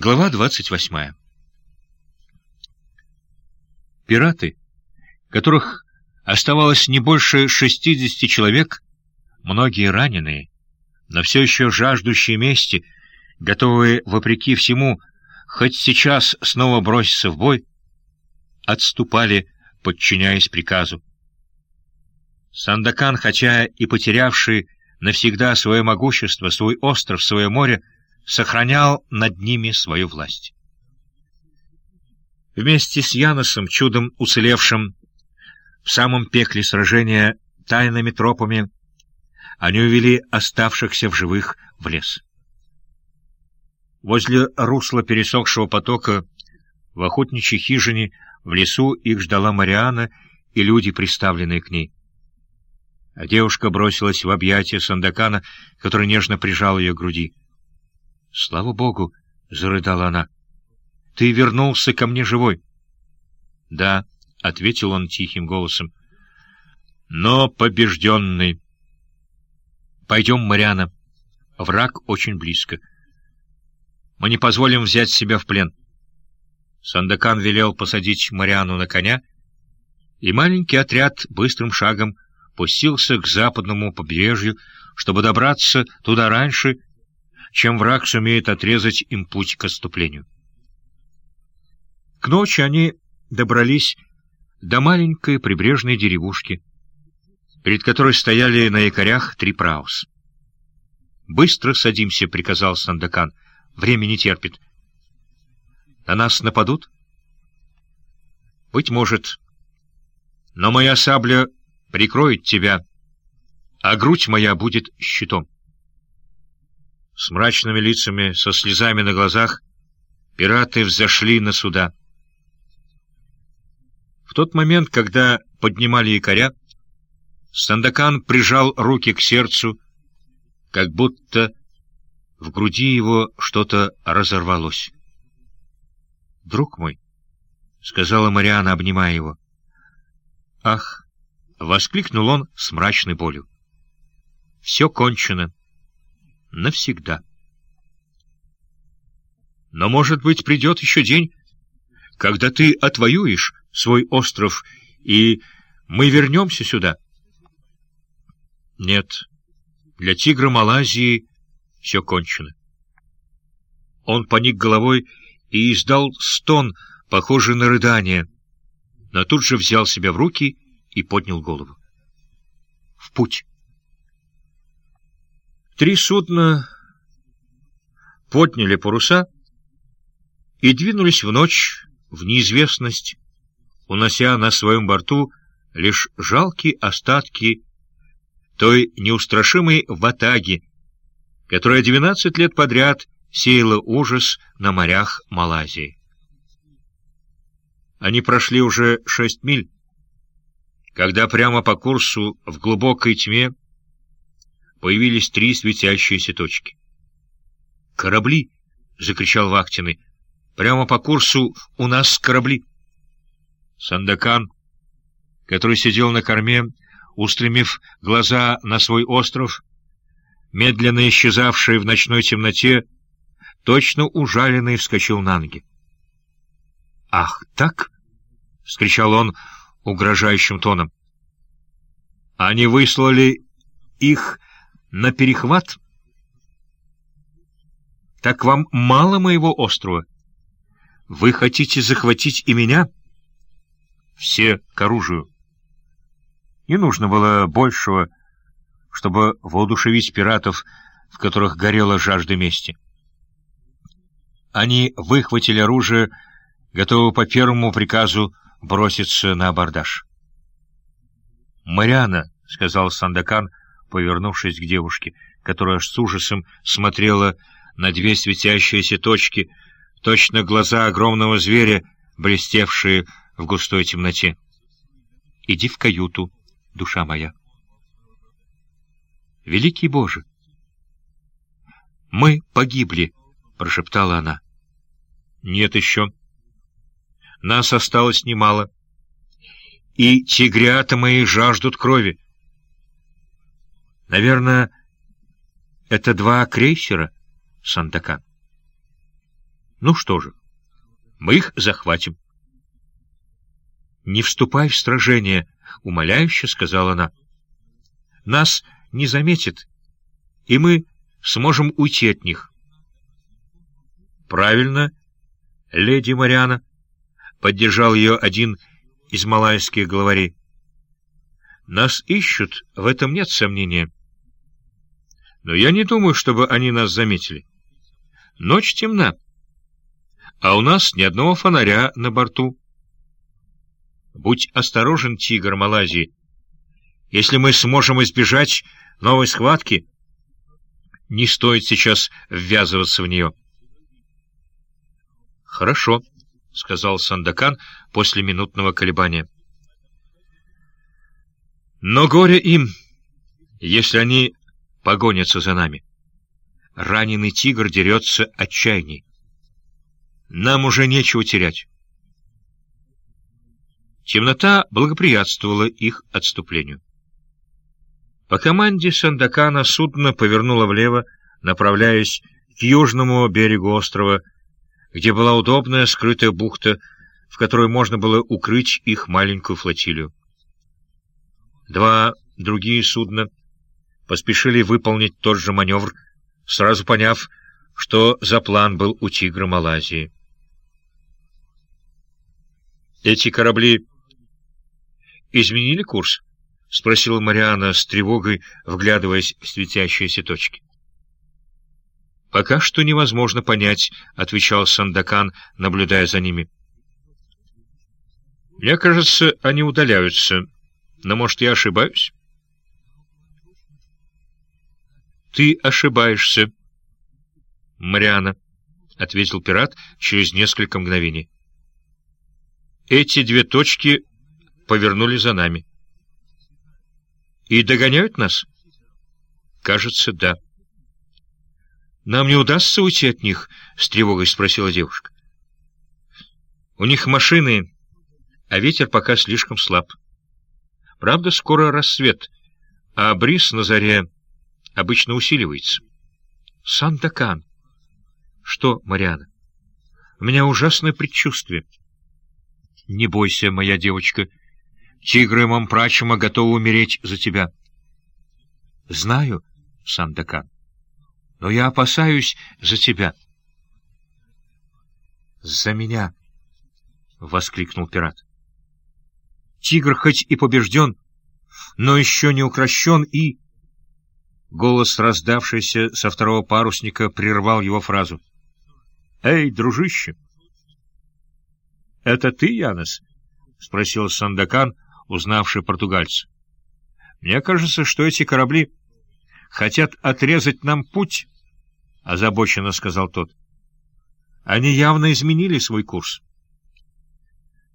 Глава 28. Пираты, которых оставалось не больше 60 человек, многие раненые, но все еще жаждущие мести, готовые, вопреки всему, хоть сейчас снова броситься в бой, отступали, подчиняясь приказу. Сандакан, хотя и потерявший навсегда свое могущество, свой остров, свое море, сохранял над ними свою власть. Вместе с Яносом, чудом уцелевшим в самом пекле сражения тайными тропами, они увели оставшихся в живых в лес. Возле русла пересохшего потока в охотничьей хижине в лесу их ждала Мариана и люди, приставленные к ней. А девушка бросилась в объятия Сандакана, который нежно прижал ее к груди. — Слава Богу! — зарыдала она. — Ты вернулся ко мне живой. — Да, — ответил он тихим голосом. — Но побежденный. — Пойдем, Мариана. Враг очень близко. Мы не позволим взять себя в плен. Сандакан велел посадить Мариану на коня, и маленький отряд быстрым шагом пустился к западному побережью, чтобы добраться туда раньше, чем враг сумеет отрезать им путь к отступлению. К ночи они добрались до маленькой прибрежной деревушки, перед которой стояли на якорях три праус. «Быстро садимся», — приказал Сандакан. «Время не терпит». «На нас нападут?» «Быть может. Но моя сабля прикроет тебя, а грудь моя будет щитом» с мрачными лицами, со слезами на глазах, пираты взошли на суда. В тот момент, когда поднимали якоря, Сандакан прижал руки к сердцу, как будто в груди его что-то разорвалось. «Друг мой», — сказала Мариана, обнимая его. «Ах!» — воскликнул он с мрачной болью. «Все кончено» навсегда. Но, может быть, придет еще день, когда ты отвоюешь свой остров, и мы вернемся сюда. Нет, для тигра Малайзии все кончено. Он поник головой и издал стон, похожий на рыдание, но тут же взял себя в руки и поднял голову. В путь. Три судна подняли паруса и двинулись в ночь в неизвестность, унося на своем борту лишь жалкие остатки той неустрашимой ватаги, которая двенадцать лет подряд сеяла ужас на морях Малайзии. Они прошли уже шесть миль, когда прямо по курсу в глубокой тьме появились три светящиеся точки. «Корабли!» — закричал Вахтины. «Прямо по курсу у нас корабли!» Сандакан, который сидел на корме, устремив глаза на свой остров, медленно исчезавший в ночной темноте, точно ужаленный вскочил на ноги. «Ах, так?» — скричал он угрожающим тоном. «Они выслали их на перехват? Так вам мало моего острова? Вы хотите захватить и меня? Все к оружию. Не нужно было большего, чтобы воодушевить пиратов, в которых горела жажда мести. Они выхватили оружие, готовы по первому приказу броситься на абордаж. «Мариана», — сказал Сандакан, — повернувшись к девушке, которая с ужасом смотрела на две светящиеся точки, точно глаза огромного зверя, блестевшие в густой темноте. «Иди в каюту, душа моя». «Великий Боже!» «Мы погибли», — прошептала она. «Нет еще. Нас осталось немало. И тигрята мои жаждут крови. Наверное, это два крейсера Сандакан. Ну что же, мы их захватим. «Не вступай в сражение», — умоляюще сказала она. «Нас не заметит, и мы сможем уйти от них». «Правильно, леди Мариана», — поддержал ее один из малайских главарей. «Нас ищут, в этом нет сомнения. Но я не думаю, чтобы они нас заметили. Ночь темна, а у нас ни одного фонаря на борту». Будь осторожен, тигр Малайзии. Если мы сможем избежать новой схватки, не стоит сейчас ввязываться в нее. «Хорошо», — сказал Сандакан после минутного колебания. «Но горе им, если они погонятся за нами. Раненый тигр дерется отчаянней. Нам уже нечего терять». Темнота благоприятствовала их отступлению. По команде Сандакана судно повернуло влево, направляясь к южному берегу острова, где была удобная скрытая бухта, в которой можно было укрыть их маленькую флотилию. Два другие судна поспешили выполнить тот же маневр, сразу поняв, что за план был у «Тигра» Малайзии. Эти корабли изменили курс?» — спросила Мариана с тревогой, вглядываясь в светящиеся точки. «Пока что невозможно понять», — отвечал Сандакан, наблюдая за ними. «Мне кажется, они удаляются, но, может, я ошибаюсь?» «Ты ошибаешься, Мариана», — ответил пират через несколько мгновений. «Эти две точки повернули за нами. «И догоняют нас?» «Кажется, да». «Нам не удастся уйти от них?» — с тревогой спросила девушка. «У них машины, а ветер пока слишком слаб. Правда, скоро рассвет, а бриз на заре обычно усиливается. Сандакан!» «Что, Мариана?» «У меня ужасное предчувствие». «Не бойся, моя девочка», Тигры Мампрачима готовы умереть за тебя. — Знаю, Сандакан, но я опасаюсь за тебя. — За меня! — воскликнул пират. Тигр хоть и побежден, но еще не укращен и... Голос, раздавшийся со второго парусника, прервал его фразу. — Эй, дружище! — Это ты, Янос? — спросил Сандакан, — узнавший португальца. «Мне кажется, что эти корабли хотят отрезать нам путь», — озабоченно сказал тот. «Они явно изменили свой курс».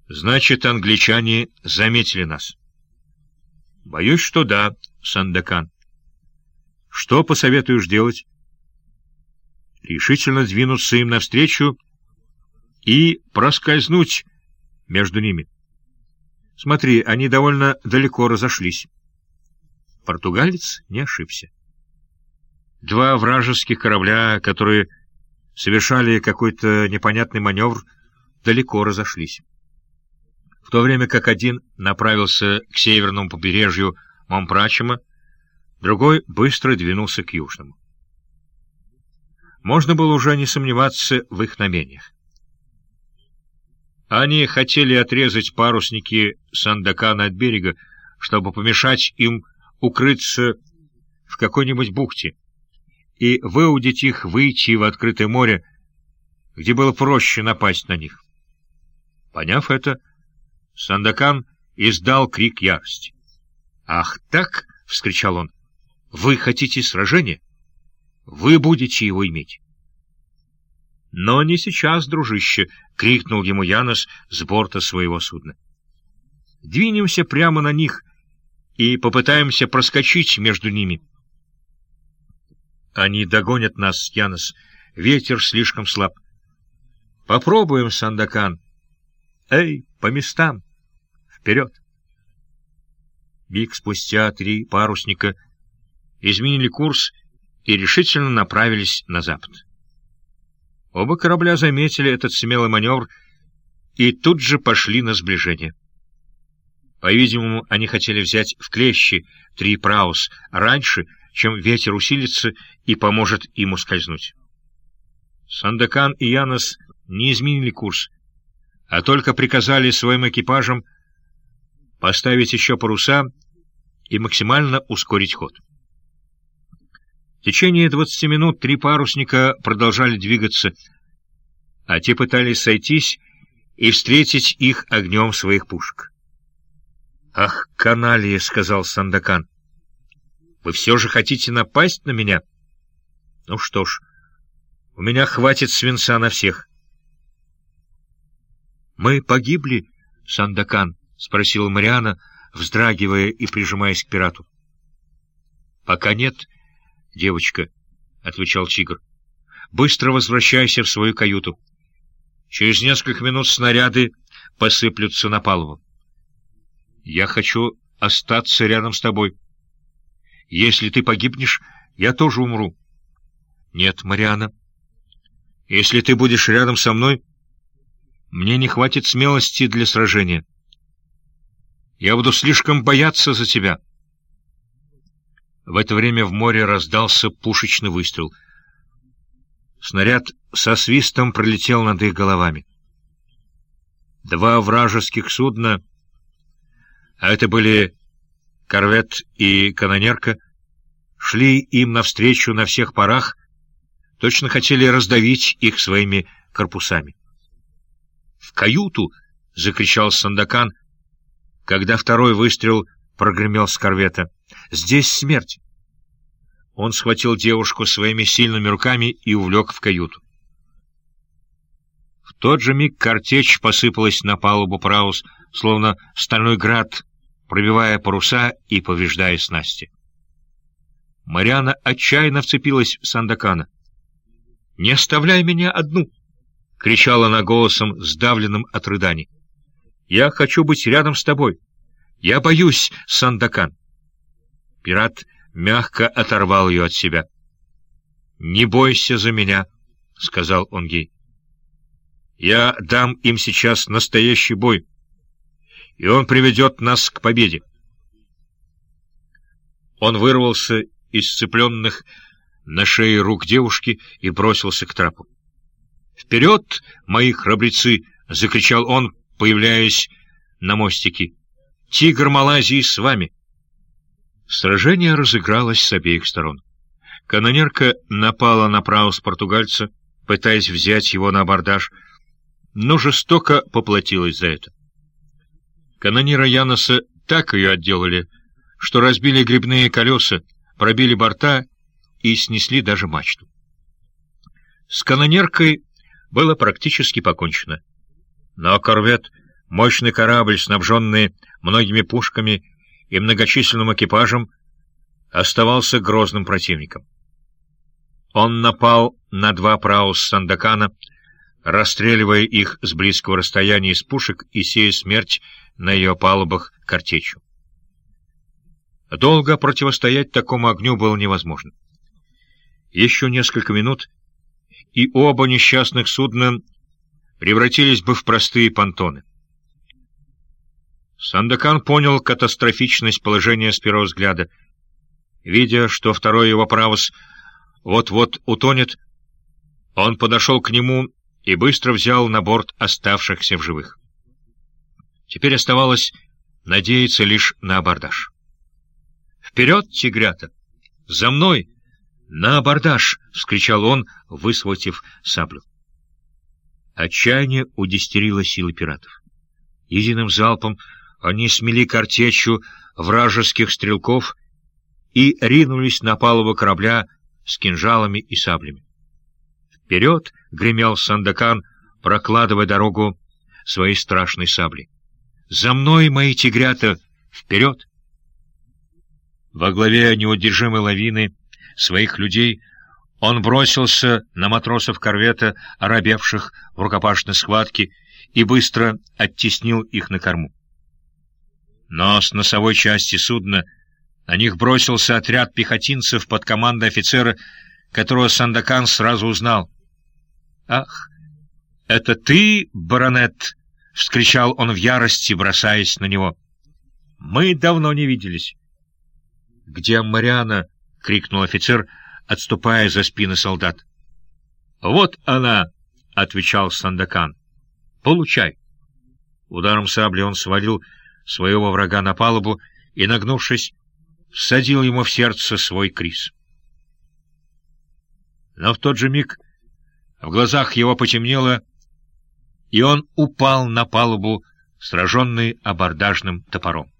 «Значит, англичане заметили нас». «Боюсь, что да, Сандакан». «Что посоветуешь делать?» «Решительно двинуться им навстречу и проскользнуть между ними». Смотри, они довольно далеко разошлись. Португалец не ошибся. Два вражеских корабля, которые совершали какой-то непонятный маневр, далеко разошлись. В то время как один направился к северному побережью Момпрачема, другой быстро двинулся к южному. Можно было уже не сомневаться в их намерениях. Они хотели отрезать парусники Сандакана от берега, чтобы помешать им укрыться в какой-нибудь бухте и выудить их выйти в открытое море, где было проще напасть на них. Поняв это, Сандакан издал крик ярости. «Ах так!» — вскричал он. «Вы хотите сражения? Вы будете его иметь!» «Но не сейчас, дружище!» — крикнул ему Янос с борта своего судна. «Двинемся прямо на них и попытаемся проскочить между ними». «Они догонят нас, Янос. Ветер слишком слаб». «Попробуем, Сандакан». «Эй, по местам! Вперед!» Миг спустя три парусника изменили курс и решительно направились на запад. Оба корабля заметили этот смелый маневр и тут же пошли на сближение. По-видимому, они хотели взять в клещи три праус раньше, чем ветер усилится и поможет им ускользнуть. Сандакан и Янос не изменили курс, а только приказали своим экипажам поставить еще паруса и максимально ускорить ход. В течение двадцати минут три парусника продолжали двигаться, а те пытались сойтись и встретить их огнем своих пушек. «Ах, каналия!» — сказал Сандакан. «Вы все же хотите напасть на меня?» «Ну что ж, у меня хватит свинца на всех». «Мы погибли, Сандакан?» — спросила Мариана, вздрагивая и прижимаясь к пирату. «Пока нет, девочка», — отвечал Чигр. «Быстро возвращайся в свою каюту. Через несколько минут снаряды посыплются на палубу. Я хочу остаться рядом с тобой. Если ты погибнешь, я тоже умру». «Нет, Мариана, если ты будешь рядом со мной, мне не хватит смелости для сражения». Я буду слишком бояться за тебя. В это время в море раздался пушечный выстрел. Снаряд со свистом пролетел над их головами. Два вражеских судна, а это были корвет и канонерка, шли им навстречу на всех парах, точно хотели раздавить их своими корпусами. «В каюту!» — закричал Сандакан — когда второй выстрел прогремел с корвета. «Здесь смерть!» Он схватил девушку своими сильными руками и увлек в каюту. В тот же миг картечь посыпалась на палубу Праус, словно стальной град, пробивая паруса и повреждая снасти. Мариана отчаянно вцепилась в Сандакана. «Не оставляй меня одну!» — кричала она голосом, сдавленным от рыданий. Я хочу быть рядом с тобой. Я боюсь, Сандакан. Пират мягко оторвал ее от себя. — Не бойся за меня, — сказал он ей. — Я дам им сейчас настоящий бой, и он приведет нас к победе. Он вырвался из сцепленных на шее рук девушки и бросился к трапу. «Вперед, мои храбрецы!» — закричал он, появляясь на мостике. «Тигр Малайзии с вами!» Сражение разыгралось с обеих сторон. Канонерка напала на праус португальца, пытаясь взять его на абордаж, но жестоко поплатилась за это. Канонира Яноса так ее отделали, что разбили грибные колеса, пробили борта и снесли даже мачту. С канонеркой было практически покончено. Но корвет, мощный корабль, снабженный многими пушками и многочисленным экипажем, оставался грозным противником. Он напал на два праус Сандакана, расстреливая их с близкого расстояния из пушек и сея смерть на ее палубах картечью. Долго противостоять такому огню было невозможно. Еще несколько минут, и оба несчастных судна превратились бы в простые понтоны. Сандакан понял катастрофичность положения с первого взгляда. Видя, что второй его правос вот-вот утонет, он подошел к нему и быстро взял на борт оставшихся в живых. Теперь оставалось надеяться лишь на абордаж. «Вперед, тигрята! За мной! На абордаж!» — вскричал он, высвободив саблю. Отчаяние удестерило силы пиратов. Единым залпом они смели картечью вражеских стрелков и ринулись на палубу корабля с кинжалами и саблями. «Вперед!» — гремел Сандакан, прокладывая дорогу своей страшной сабли. «За мной, мои тигрята! Вперед!» Во главе неудержимой лавины своих людей — он бросился на матросов корвета, оробевших в рукопашной схватке, и быстро оттеснил их на корму. Но с носовой части судна на них бросился отряд пехотинцев под командой офицера, которого Сандакан сразу узнал. «Ах, это ты, баронет!» — вскричал он в ярости, бросаясь на него. «Мы давно не виделись». «Где Мариана?» — крикнул офицер, отступая за спины солдат. «Вот она!» — отвечал Сандакан. «Получай!» Ударом сабли он свалил своего врага на палубу и, нагнувшись, всадил ему в сердце свой крис. Но в тот же миг в глазах его потемнело, и он упал на палубу, сраженный абордажным топором.